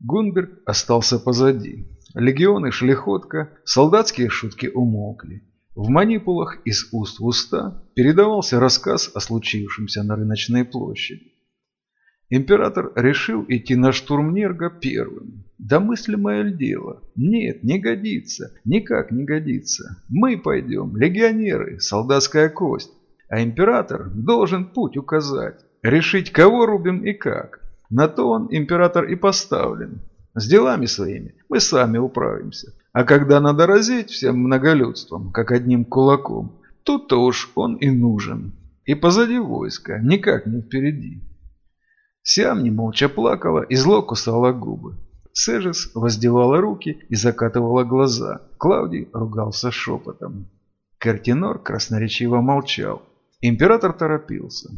Гунберг остался позади. Легионы шли ходко, солдатские шутки умолкли. В манипулах из уст в уста передавался рассказ о случившемся на рыночной площади. Император решил идти на штурм Нерга первым. Да мыслимое дело. Нет, не годится. Никак не годится. Мы пойдем, легионеры, солдатская кость. А император должен путь указать. Решить, кого рубим и как. На то он, император, и поставлен. С делами своими мы сами управимся. А когда надо разить всем многолюдством, как одним кулаком, тут-то уж он и нужен. И позади войска, никак не впереди. Сиамни молча плакала и зло кусала губы. Сежис воздевала руки и закатывала глаза. Клавдий ругался шепотом. Картинор красноречиво молчал. Император торопился.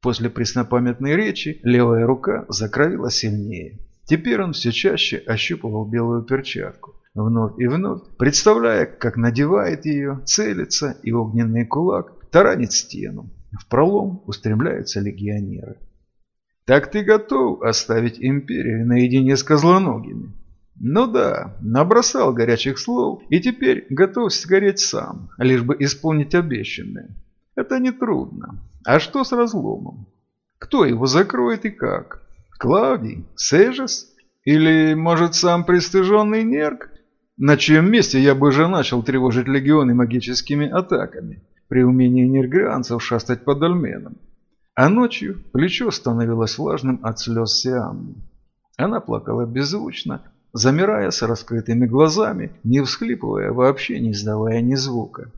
После преснопамятной речи левая рука закровила сильнее. Теперь он все чаще ощупывал белую перчатку, вновь и вновь, представляя, как надевает ее, целится, и огненный кулак таранит стену. В пролом устремляются легионеры. Так ты готов оставить империю наедине с козлоногими? Ну да, набросал горячих слов и теперь готов сгореть сам, лишь бы исполнить обещанное. Это нетрудно. А что с разломом? Кто его закроет и как? Клавдий? Сежес? Или, может, сам пристыженный Нерк? На чьем месте я бы уже начал тревожить легионы магическими атаками, при умении нергрианцев шастать по дольменам. А ночью плечо становилось влажным от слез Сиамны. Она плакала беззвучно, замирая с раскрытыми глазами, не всхлипывая, вообще не издавая ни звука.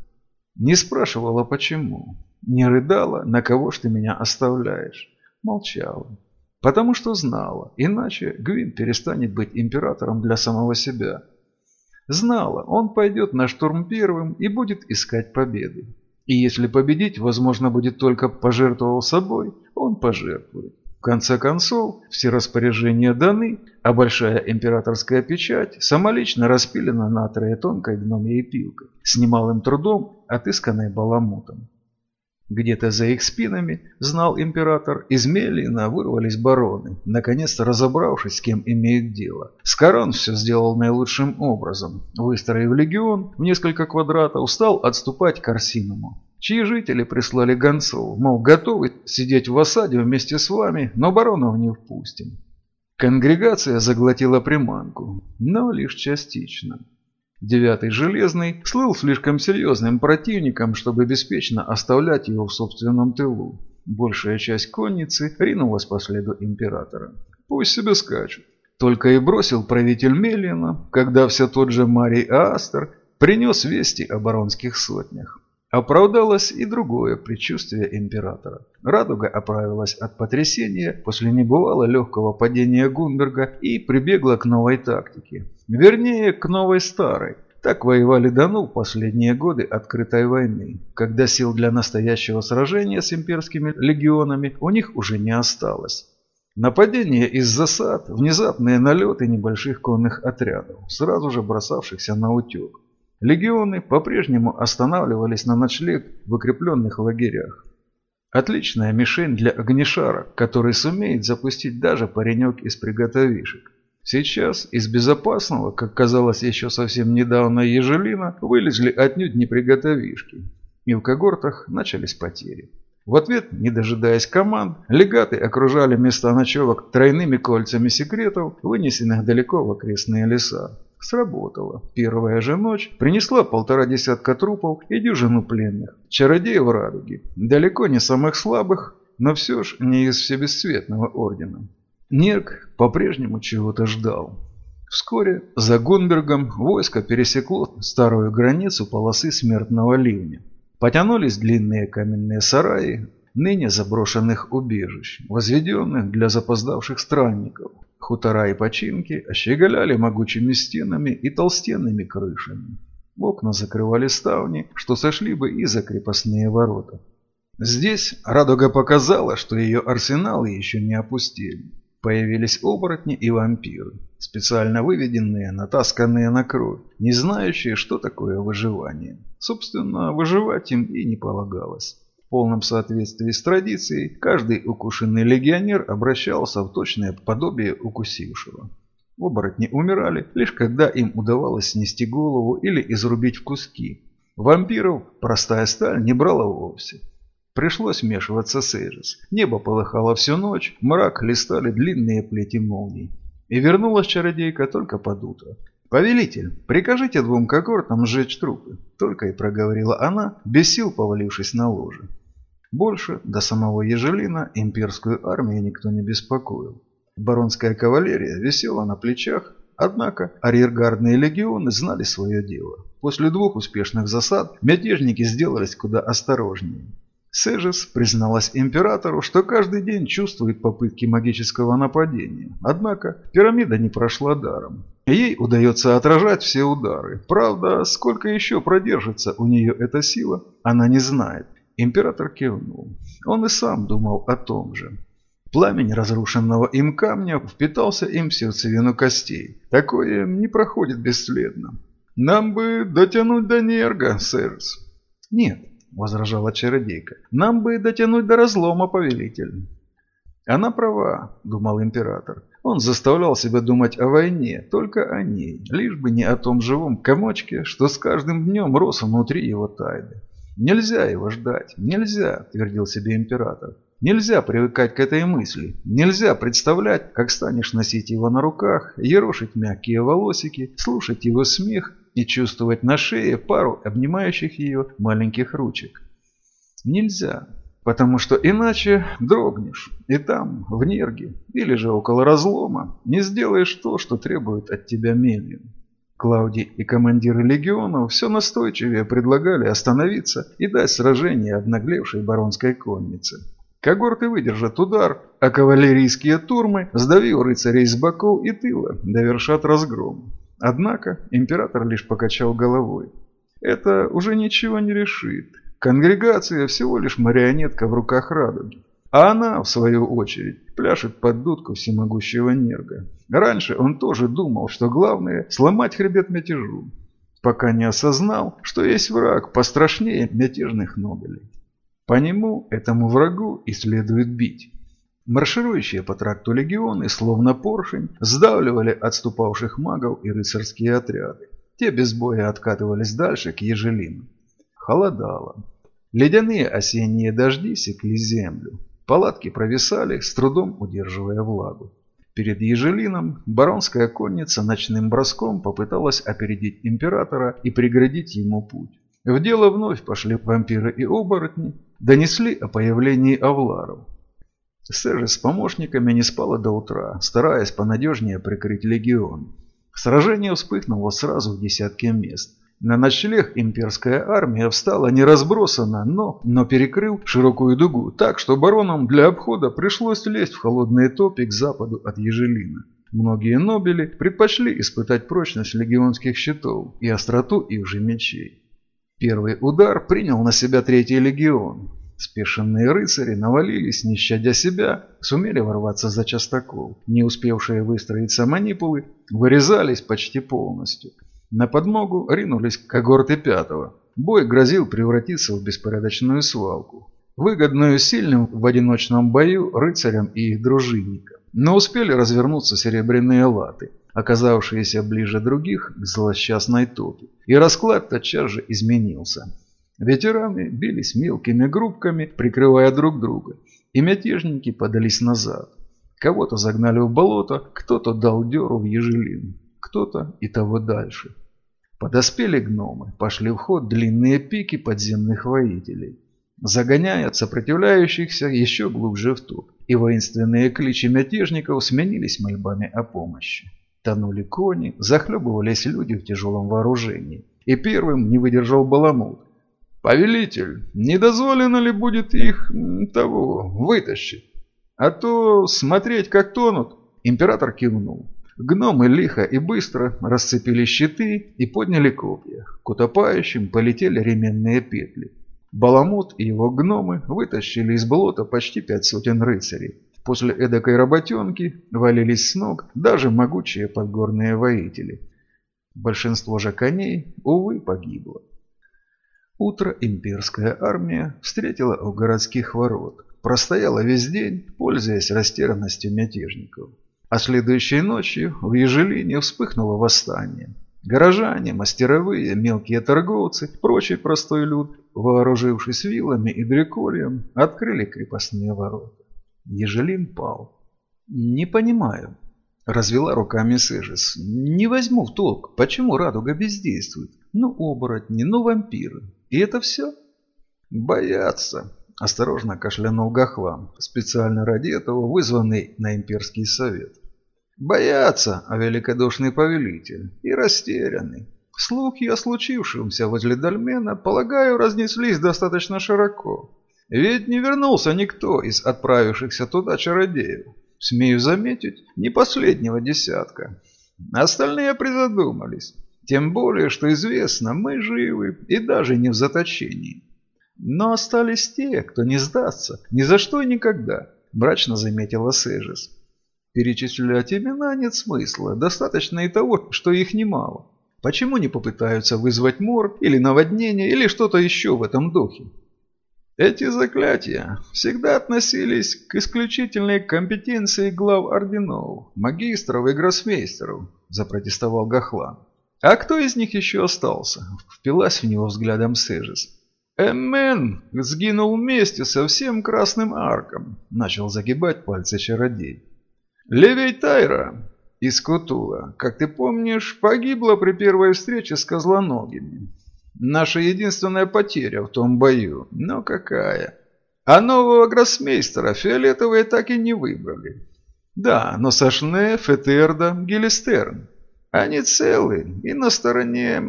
Не спрашивала, почему. Не рыдала, на кого ж ты меня оставляешь. Молчала. Потому что знала, иначе Гвин перестанет быть императором для самого себя. Знала, он пойдет на штурм первым и будет искать победы. И если победить возможно будет только пожертвовав собой, он пожертвует. В конце концов, все распоряжения даны, а большая императорская печать самолично распилена на трое тонкой гномьей пилкой, с немалым трудом отысканной баламутом. Где-то за их спинами, знал император, из Мелина вырвались бароны, наконец-то разобравшись, с кем имеют дело. Скарон все сделал наилучшим образом. Выстроив легион в несколько квадратов, стал отступать к Арсиному, чьи жители прислали гонцов, мол, готовы сидеть в осаде вместе с вами, но баронов не впустим. Конгрегация заглотила приманку, но лишь частично. Девятый Железный слыл слишком серьезным противником, чтобы беспечно оставлять его в собственном тылу. Большая часть конницы ринулась по следу императора. Пусть себе скачут. Только и бросил правитель Мелина, когда все тот же Марий Астер принес вести о баронских сотнях. Оправдалось и другое предчувствие императора. Радуга оправилась от потрясения после небывало легкого падения Гунберга и прибегла к новой тактике. Вернее, к новой старой. Так воевали Дану последние годы открытой войны, когда сил для настоящего сражения с имперскими легионами у них уже не осталось. Нападения из засад, внезапные налеты небольших конных отрядов, сразу же бросавшихся на утек. Легионы по-прежнему останавливались на ночлег в укрепленных лагерях. Отличная мишень для огнешара, который сумеет запустить даже паренек из приготовишек. Сейчас из безопасного, как казалось еще совсем недавно, Ежелина вылезли отнюдь не приготовишки. И в когортах начались потери. В ответ, не дожидаясь команд, легаты окружали места ночевок тройными кольцами секретов, вынесенных далеко в окрестные леса. Сработало. Первая же ночь принесла полтора десятка трупов и дюжину пленных. Чародеев радуги. Далеко не самых слабых, но все ж не из всебесцветного ордена. Нерк по-прежнему чего-то ждал. Вскоре за Гунбергом войско пересекло старую границу полосы смертного ливня. Потянулись длинные каменные сараи, ныне заброшенных убежищ, возведенных для запоздавших странников. Хутора и починки ощеголяли могучими стенами и толстенными крышами. Окна закрывали ставни, что сошли бы и за крепостные ворота. Здесь Радуга показала, что ее арсеналы еще не опустили. Появились оборотни и вампиры, специально выведенные, натасканные на кровь, не знающие, что такое выживание. Собственно, выживать им и не полагалось. В полном соответствии с традицией, каждый укушенный легионер обращался в точное подобие укусившего. Оборотни умирали, лишь когда им удавалось снести голову или изрубить в куски. Вампиров простая сталь не брала вовсе. Пришлось вмешиваться с Эжис. Небо полыхало всю ночь, мрак листали длинные плети молний. И вернулась чародейка только под утро. «Повелитель, прикажите двум когортам сжечь трупы», — только и проговорила она, без сил повалившись на ложе. Больше до самого Ежелина имперскую армию никто не беспокоил. Баронская кавалерия висела на плечах, однако арьергардные легионы знали свое дело. После двух успешных засад мятежники сделались куда осторожнее. Сежес призналась императору, что каждый день чувствует попытки магического нападения. Однако пирамида не прошла даром. Ей удается отражать все удары. Правда, сколько еще продержится у нее эта сила, она не знает. Император кивнул. Он и сам думал о том же. Пламень разрушенного им камня впитался им в сердцевину костей. Такое не проходит бесследно. «Нам бы дотянуть до Нерга, Сэрс». «Нет, – возражала чародейка. «Нам бы дотянуть до разлома, повелитель». «Она права», – думал император. Он заставлял себя думать о войне, только о ней, лишь бы не о том живом комочке, что с каждым днем рос внутри его тайны. «Нельзя его ждать, нельзя», – твердил себе император. Нельзя привыкать к этой мысли. Нельзя представлять, как станешь носить его на руках, ерошить мягкие волосики, слушать его смех и чувствовать на шее пару обнимающих ее маленьких ручек. Нельзя, потому что иначе дрогнешь, и там, в нерге, или же около разлома, не сделаешь то, что требует от тебя Мелин. Клауди и командиры легионов все настойчивее предлагали остановиться и дать сражение обнаглевшей баронской коннице. Когорты выдержат удар, а кавалерийские турмы, сдавив рыцарей с боков и тыла, довершат разгром. Однако император лишь покачал головой. Это уже ничего не решит. Конгрегация всего лишь марионетка в руках радуги. А она, в свою очередь, пляшет под дудку всемогущего Нерга. Раньше он тоже думал, что главное – сломать хребет мятежу, пока не осознал, что есть враг пострашнее мятежных Нобелей. По нему, этому врагу, и следует бить. Марширующие по тракту легионы, словно поршень, сдавливали отступавших магов и рыцарские отряды. Те без боя откатывались дальше к Ежелину. Холодало. Ледяные осенние дожди секли землю. Палатки провисали, с трудом удерживая влагу. Перед Ежелином баронская конница ночным броском попыталась опередить императора и преградить ему путь. В дело вновь пошли вампиры и оборотни, донесли о появлении авларов. Сэр с помощниками не спала до утра, стараясь понадежнее прикрыть легион. Сражение вспыхнуло сразу в десятки мест. На ночлег имперская армия встала не разбросана, но, но перекрыв широкую дугу, так что баронам для обхода пришлось лезть в холодные топи к западу от Ежелина. Многие нобели предпочли испытать прочность легионских щитов и остроту их же мечей. Первый удар принял на себя третий легион. Спешенные рыцари навалились, не щадя себя, сумели ворваться за частокол. Не успевшие выстроиться манипулы вырезались почти полностью. На подмогу ринулись когорты пятого. Бой грозил превратиться в беспорядочную свалку, выгодную сильным в одиночном бою рыцарям и их дружинникам. Но успели развернуться серебряные латы, оказавшиеся ближе других к злосчастной топе. И расклад тотчас же изменился. Ветераны бились мелкими группками, прикрывая друг друга, и мятежники подались назад. Кого-то загнали в болото, кто-то дал дёру в ежелин, кто-то и того дальше. Подоспели гномы, пошли в ход длинные пики подземных воителей, загоняя сопротивляющихся еще глубже в топ, и воинственные кличи мятежников сменились мольбами о помощи. Тонули кони, захлебывались люди в тяжелом вооружении, и первым не выдержал Баламут, «Повелитель, не дозволено ли будет их того вытащить? А то смотреть, как тонут». Император кивнул. Гномы лихо и быстро расцепили щиты и подняли копья. К утопающим полетели ременные петли. Баламут и его гномы вытащили из болота почти пять сотен рыцарей. После эдакой работенки валились с ног даже могучие подгорные воители. Большинство же коней, увы, погибло. Утро имперская армия встретила у городских ворот. Простояла весь день, пользуясь растерянностью мятежников. А следующей ночью в Ежелине вспыхнуло восстание. Горожане, мастеровые, мелкие торговцы, прочий простой люд, вооружившись вилами и дрекольем, открыли крепостные ворота. Ежелин пал. «Не понимаю», – развела руками Сэжис. «Не возьму в толк, почему радуга бездействует? Ну, оборотни, ну, вампиры. И это все?» «Боятся», – осторожно кашлянул Гахлан, специально ради этого вызванный на имперский совет. Боятся, а великодушный повелитель, и растеряны. Слухи о случившемся возле Дальмена, полагаю, разнеслись достаточно широко. Ведь не вернулся никто из отправившихся туда чародеев. Смею заметить, не последнего десятка. Остальные призадумались. Тем более, что известно, мы живы и даже не в заточении. Но остались те, кто не сдастся, ни за что и никогда, мрачно заметила Сежис. Перечислять имена нет смысла, достаточно и того, что их немало. Почему не попытаются вызвать мор или наводнение или что-то еще в этом духе? Эти заклятия всегда относились к исключительной компетенции глав орденов, магистров и гроссмейстеров, запротестовал Гахлан. А кто из них еще остался? Впилась в него взглядом Сежис. Эммен сгинул вместе со всем Красным Арком, начал загибать пальцы чародей. Левей Тайра из Кутула, как ты помнишь, погибла при первой встрече с козлоногими. Наша единственная потеря в том бою, но какая. А нового гроссмейстера фиолетовые так и не выбрали. Да, но Сашне, Фетерда, Гелистерн. Они целы и на стороне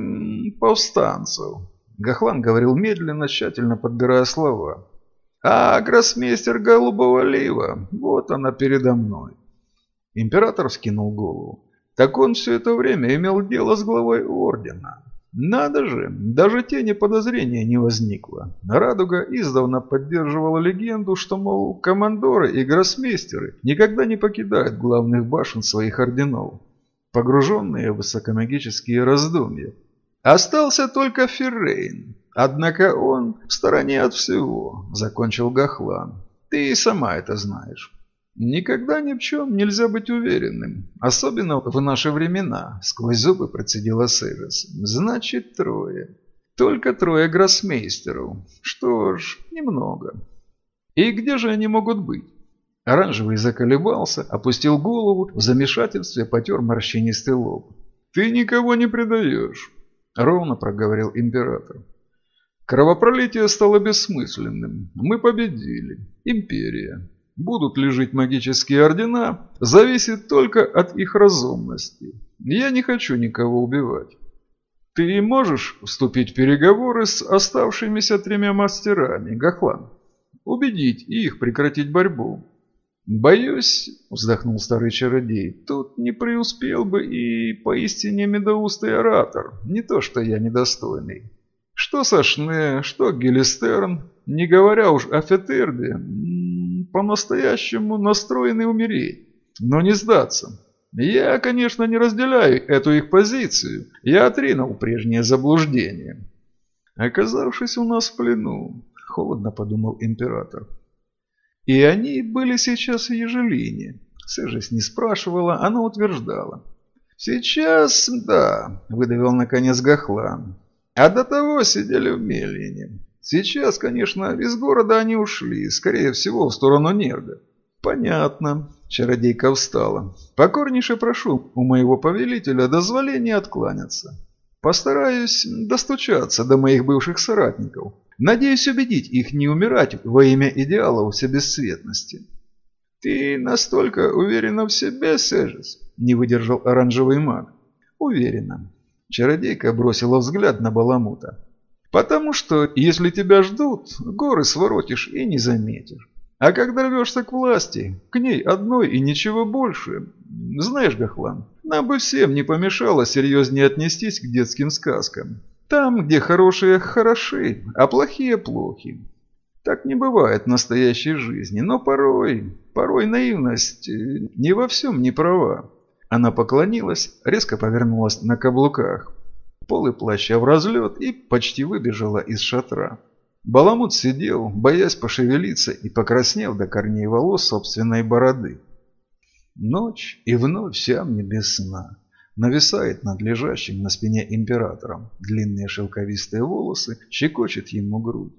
повстанцев. Гахлан говорил медленно, тщательно подбирая слова. А гроссмейстер Голубого Лива, вот она передо мной. Император вскинул голову. Так он все это время имел дело с главой ордена. Надо же, даже тени подозрения не возникло. Радуга издавна поддерживала легенду, что, мол, командоры и гроссмейстеры никогда не покидают главных башен своих орденов, погруженные в высокомагические раздумья. Остался только Феррейн. Однако он в стороне от всего, закончил Гахлан. Ты и сама это знаешь. «Никогда ни в чем нельзя быть уверенным, особенно в наши времена», — сквозь зубы процедила Сэвис. «Значит, трое. Только трое гроссмейстеров. Что ж, немного. И где же они могут быть?» Оранжевый заколебался, опустил голову, в замешательстве потер морщинистый лоб. «Ты никого не предаешь», — ровно проговорил император. «Кровопролитие стало бессмысленным. Мы победили. Империя будут ли жить магические ордена, зависит только от их разумности. Я не хочу никого убивать. Ты можешь вступить в переговоры с оставшимися тремя мастерами, Гахлан? Убедить их прекратить борьбу. «Боюсь», — вздохнул старый чародей, — «тут не преуспел бы и поистине медоустый оратор, не то что я недостойный. Что Сашне, что Гелистерн, не говоря уж о Фетерде, по-настоящему настроены умереть, но не сдаться. Я, конечно, не разделяю эту их позицию. Я отринул прежнее заблуждение. Оказавшись у нас в плену, холодно подумал император. И они были сейчас в Ежелине. Сэжес не спрашивала, она утверждала. «Сейчас, да», — выдавил наконец Гахлан. «А до того сидели в Мельине. Сейчас, конечно, из города они ушли, скорее всего, в сторону Нерга. Понятно. Чародейка встала. Покорнейше прошу у моего повелителя дозволения откланяться. Постараюсь достучаться до моих бывших соратников. Надеюсь убедить их не умирать во имя идеалов всебесцветности. «Ты настолько уверена в себе, Сежес?» – не выдержал оранжевый маг. «Уверена». Чародейка бросила взгляд на Баламута. Потому что, если тебя ждут, горы своротишь и не заметишь. А когда рвешься к власти, к ней одной и ничего больше. Знаешь, Гахлан, нам бы всем не помешало серьезнее отнестись к детским сказкам. Там, где хорошие хороши, а плохие плохи. Так не бывает в настоящей жизни, но порой, порой наивность э, не во всем не права. Она поклонилась, резко повернулась на каблуках полы плаща в разлет и почти выбежала из шатра. Баламут сидел, боясь пошевелиться и покраснев до корней волос собственной бороды. Ночь и вновь Сиамни без сна. Нависает над лежащим на спине императором. Длинные шелковистые волосы щекочет ему грудь.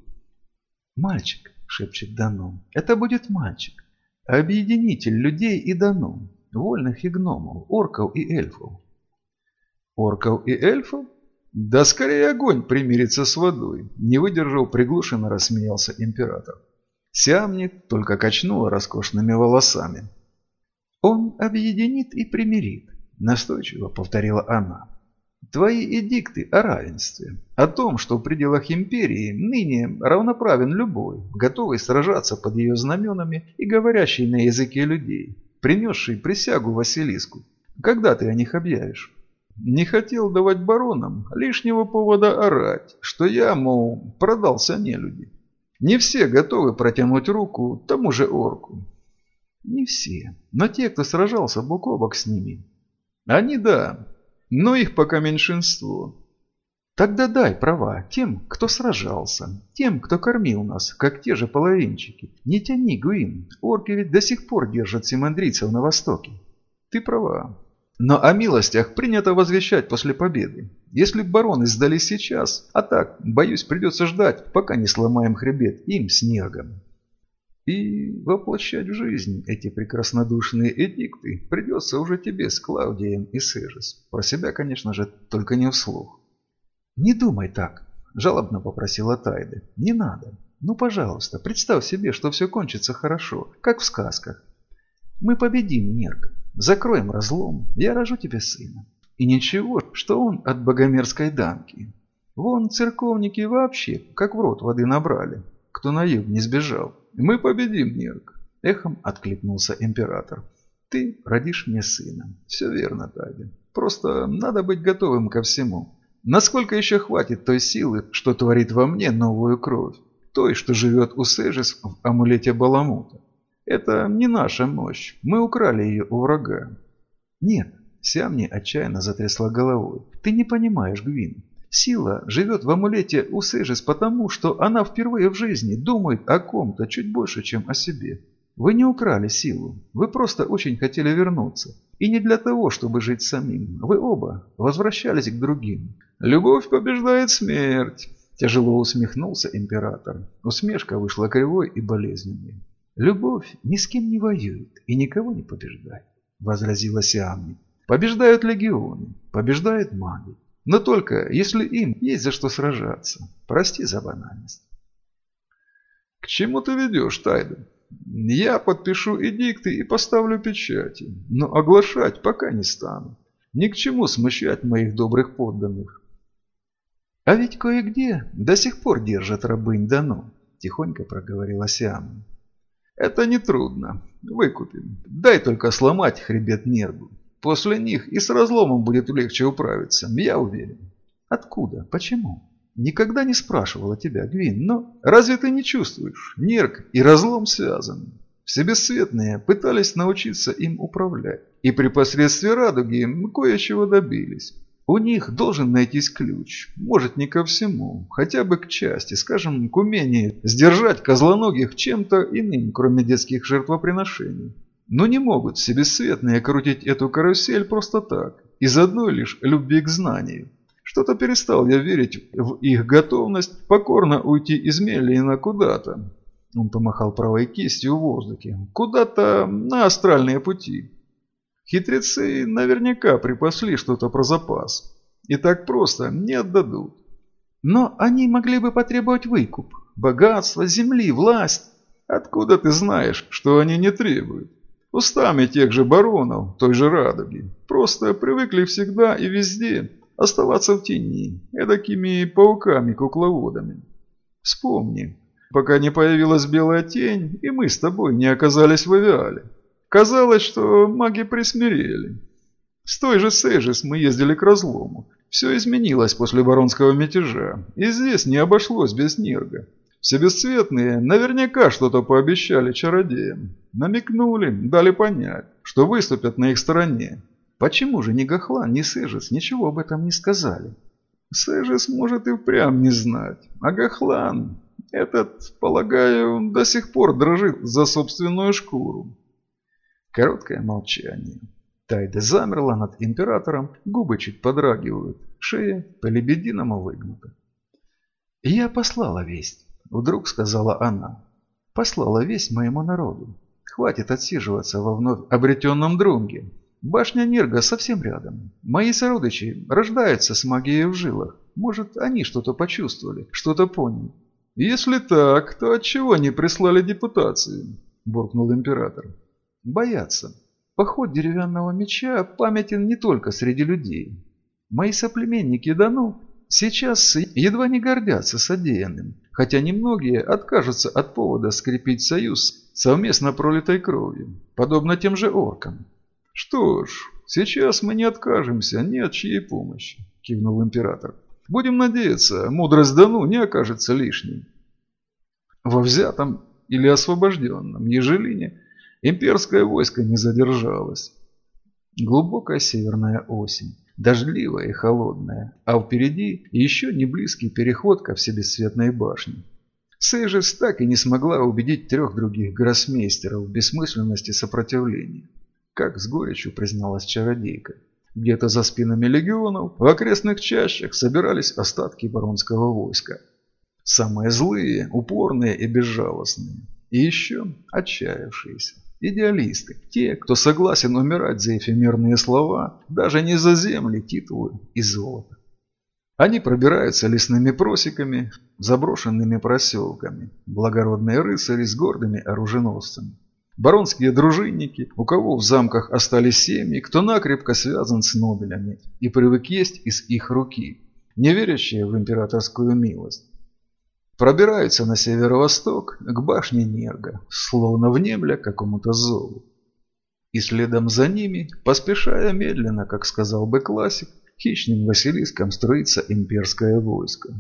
«Мальчик», — шепчет Данон, — «это будет мальчик. Объединитель людей и Данон, вольных и гномов, орков и эльфов». «Орков и эльфов? Да скорее огонь примирится с водой!» Не выдержал, приглушенно рассмеялся император. Сиамник только качнула роскошными волосами. «Он объединит и примирит», – настойчиво повторила она. «Твои эдикты о равенстве, о том, что в пределах империи ныне равноправен любой, готовый сражаться под ее знаменами и говорящий на языке людей, принесший присягу Василиску. Когда ты о них объявишь?» Не хотел давать баронам лишнего повода орать, что я, мол, продался нелюди. Не все готовы протянуть руку тому же орку. Не все, но те, кто сражался бок о бок с ними. Они да, но их пока меньшинство. Тогда дай права тем, кто сражался, тем, кто кормил нас, как те же половинчики. Не тяни, Гуин, орки ведь до сих пор держат симандрийцев на востоке. Ты права, но о милостях принято возвещать после победы. Если бароны сдались сейчас, а так, боюсь, придется ждать, пока не сломаем хребет им снегом. И воплощать в жизнь эти прекраснодушные эдикты придется уже тебе с Клаудием и Сежис. Про себя, конечно же, только не вслух. «Не думай так», – жалобно попросила Тайда. «Не надо. Ну, пожалуйста, представь себе, что все кончится хорошо, как в сказках. Мы победим, Нерк. Закроем разлом, я рожу тебе сына. И ничего, что он от богомерзкой дамки. Вон церковники вообще, как в рот воды набрали, кто на юг не сбежал. Мы победим, Нерк. Эхом откликнулся император. Ты родишь мне сына. Все верно, Таби. Просто надо быть готовым ко всему. Насколько еще хватит той силы, что творит во мне новую кровь? Той, что живет у Сежис в амулете Баламута. Это не наша мощь. Мы украли ее у врага. Нет, Сиамни отчаянно затрясла головой. Ты не понимаешь, Гвин. Сила живет в амулете у Сежис потому, что она впервые в жизни думает о ком-то чуть больше, чем о себе. Вы не украли силу. Вы просто очень хотели вернуться. И не для того, чтобы жить самим. Вы оба возвращались к другим. Любовь побеждает смерть. Тяжело усмехнулся император. Усмешка вышла кривой и болезненной. «Любовь ни с кем не воюет и никого не побеждает», – возразила Сиамни. «Побеждают легионы, побеждают маги. Но только если им есть за что сражаться. Прости за банальность». «К чему ты ведешь, Тайден? Я подпишу эдикты и поставлю печати, но оглашать пока не стану. Ни к чему смущать моих добрых подданных». «А ведь кое-где до сих пор держат рабынь дано», – тихонько проговорила Сиамни. Это нетрудно. Выкупим. Дай только сломать хребет нерву. После них и с разломом будет легче управиться, я уверен. Откуда? Почему? Никогда не спрашивала тебя, Гвин, но разве ты не чувствуешь? Нерк и разлом связаны. Все бесцветные пытались научиться им управлять. И при посредстве радуги кое-чего добились. У них должен найтись ключ, может не ко всему, хотя бы к части, скажем, к умению сдержать козлоногих чем-то иным, кроме детских жертвоприношений. Но не могут все бесцветные крутить эту карусель просто так, из одной лишь любви к знанию. Что-то перестал я верить в их готовность покорно уйти из Меллина куда-то. Он помахал правой кистью в воздухе. Куда-то на астральные пути. Хитрецы наверняка припасли что-то про запас. И так просто не отдадут. Но они могли бы потребовать выкуп. Богатство, земли, власть. Откуда ты знаешь, что они не требуют? Устами тех же баронов, той же радуги. Просто привыкли всегда и везде оставаться в тени, эдакими пауками-кукловодами. Вспомни, пока не появилась белая тень, и мы с тобой не оказались в авиале. Казалось, что маги присмирели. С той же Сейжес мы ездили к разлому. Все изменилось после баронского мятежа, и здесь не обошлось без Нирга. Все бесцветные наверняка что-то пообещали чародеям. Намекнули, дали понять, что выступят на их стороне. Почему же ни Гахлан, ни Сежес ничего об этом не сказали? Сежес может и впрямь не знать, а Гахлан, этот, полагаю, до сих пор дрожит за собственную шкуру. Короткое молчание. Тайда замерла над императором, губы чуть подрагивают, шея по-лебединому выгнута. «Я послала весть», — вдруг сказала она. «Послала весть моему народу. Хватит отсиживаться во вновь обретенном друнге. Башня Нерга совсем рядом. Мои сородичи рождаются с магией в жилах. Может, они что-то почувствовали, что-то поняли. «Если так, то отчего не прислали депутацию?» – буркнул император. «Боятся. Поход деревянного меча памятен не только среди людей. Мои соплеменники Дану сейчас едва не гордятся содеянным, хотя немногие откажутся от повода скрепить союз совместно пролитой кровью, подобно тем же оркам. «Что ж, сейчас мы не откажемся ни от чьей помощи», – кивнул император. «Будем надеяться, мудрость Дану не окажется лишней». Во взятом или освобожденном Ежелине имперское войско не задержалось. Глубокая северная осень, дождливая и холодная, а впереди еще не близкий переход ко всебесцветной башне. Сейжес так и не смогла убедить трех других гроссмейстеров в бессмысленности сопротивления как с горечью призналась чародейка. Где-то за спинами легионов в окрестных чащах собирались остатки баронского войска. Самые злые, упорные и безжалостные. И еще отчаявшиеся. Идеалисты. Те, кто согласен умирать за эфемерные слова, даже не за земли, титулы и золото. Они пробираются лесными просеками, заброшенными проселками. Благородные рыцари с гордыми оруженосцами. Баронские дружинники, у кого в замках остались семьи, кто накрепко связан с нобелями и привык есть из их руки, не верящие в императорскую милость. Пробираются на северо-восток к башне Нерга, словно внемля какому-то зову. И следом за ними, поспешая медленно, как сказал бы классик, хищным Василиском строится имперское войско.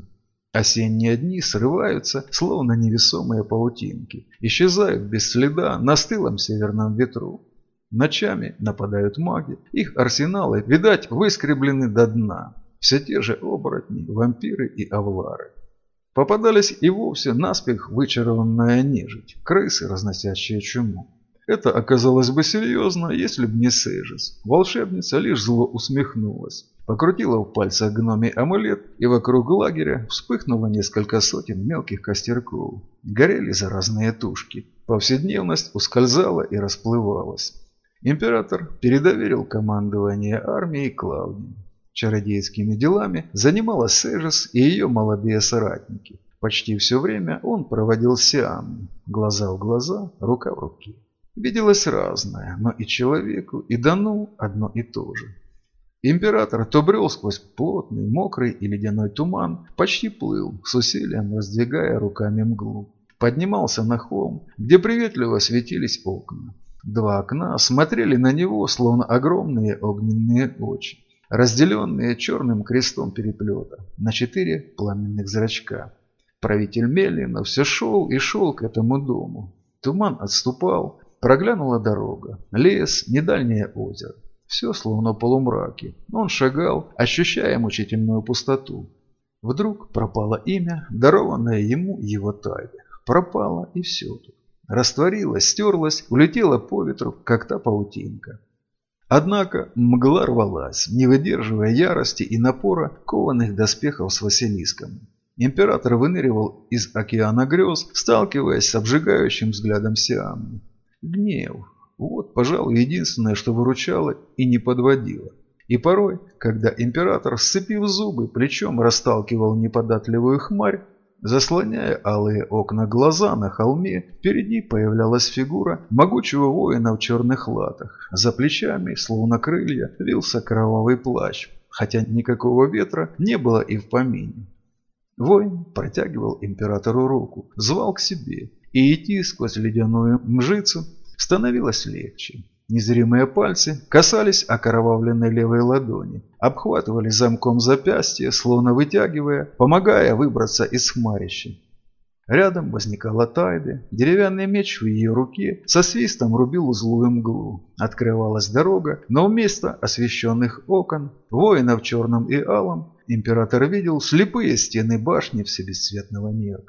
Осенние дни срываются, словно невесомые паутинки, исчезают без следа на стылом северном ветру. Ночами нападают маги, их арсеналы, видать, выскреблены до дна. Все те же оборотни, вампиры и авлары. Попадались и вовсе наспех вычарованная нежить, крысы, разносящие чуму. Это оказалось бы серьезно, если б не Сейжес. Волшебница лишь зло усмехнулась. Покрутила в пальцах гномий амулет, и вокруг лагеря вспыхнуло несколько сотен мелких костерков. Горели заразные тушки. Повседневность ускользала и расплывалась. Император передоверил командование армией Клавдии. Чародейскими делами занималась Сежес и ее молодые соратники. Почти все время он проводил с Сианной, глаза в глаза, рука в руке. Виделось разное, но и человеку, и Дану одно и то же. Император то брел сквозь плотный, мокрый и ледяной туман, почти плыл, с усилием раздвигая руками мглу. Поднимался на холм, где приветливо светились окна. Два окна смотрели на него, словно огромные огненные очи, разделенные черным крестом переплета на четыре пламенных зрачка. Правитель медленно все шел и шел к этому дому. Туман отступал, проглянула дорога, лес, недальнее озеро. Все словно полумраки. Он шагал, ощущая мучительную пустоту. Вдруг пропало имя, дарованное ему его тайны. Пропало и все тут. Растворилось, стерлось, улетело по ветру, как та паутинка. Однако мгла рвалась, не выдерживая ярости и напора кованых доспехов с Василиском. Император выныривал из океана грез, сталкиваясь с обжигающим взглядом Сиамы. Гнев, вот, пожалуй, единственное, что выручало и не подводило. И порой, когда император, сцепив зубы, плечом расталкивал неподатливую хмарь, заслоняя алые окна глаза на холме, впереди появлялась фигура могучего воина в черных латах. За плечами, словно крылья, вился кровавый плащ, хотя никакого ветра не было и в помине. Воин протягивал императору руку, звал к себе, и идти сквозь ледяную мжицу становилось легче. Незримые пальцы касались окровавленной левой ладони, обхватывали замком запястье, словно вытягивая, помогая выбраться из хмарища. Рядом возникала Тайда, деревянный меч в ее руке со свистом рубил злую мглу. Открывалась дорога, но вместо освещенных окон, воинов черном и алом, император видел слепые стены башни всебесцветного неба.